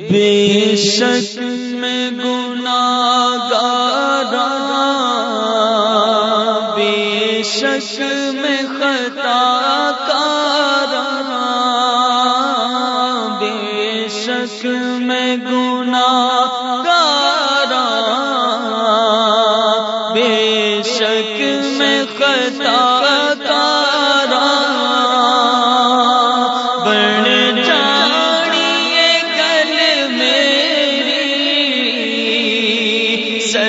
بے شک میں گنا گارا بے شک میں خطا کارا بے شک میں گنا گارا بے شک میں خطا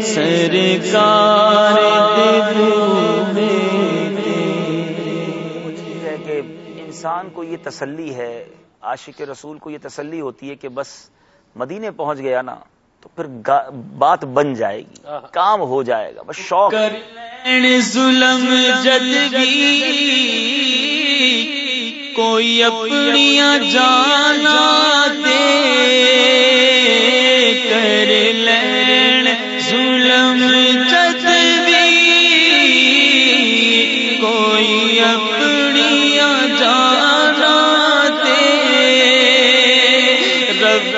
سرکار ہے کہ انسان کو یہ تسلی ہے عاشق رسول کو یہ تسلی ہوتی ہے کہ بس مدینے پہنچ گیا نا تو پھر بات بن جائے گی کام ہو جائے گا بس شوق ظلم جدگی کوئی اپنی جانا کوئی اپنی جانا دے رب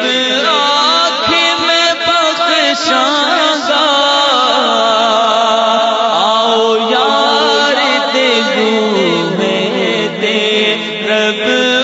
آؤ یار دے میں دے رب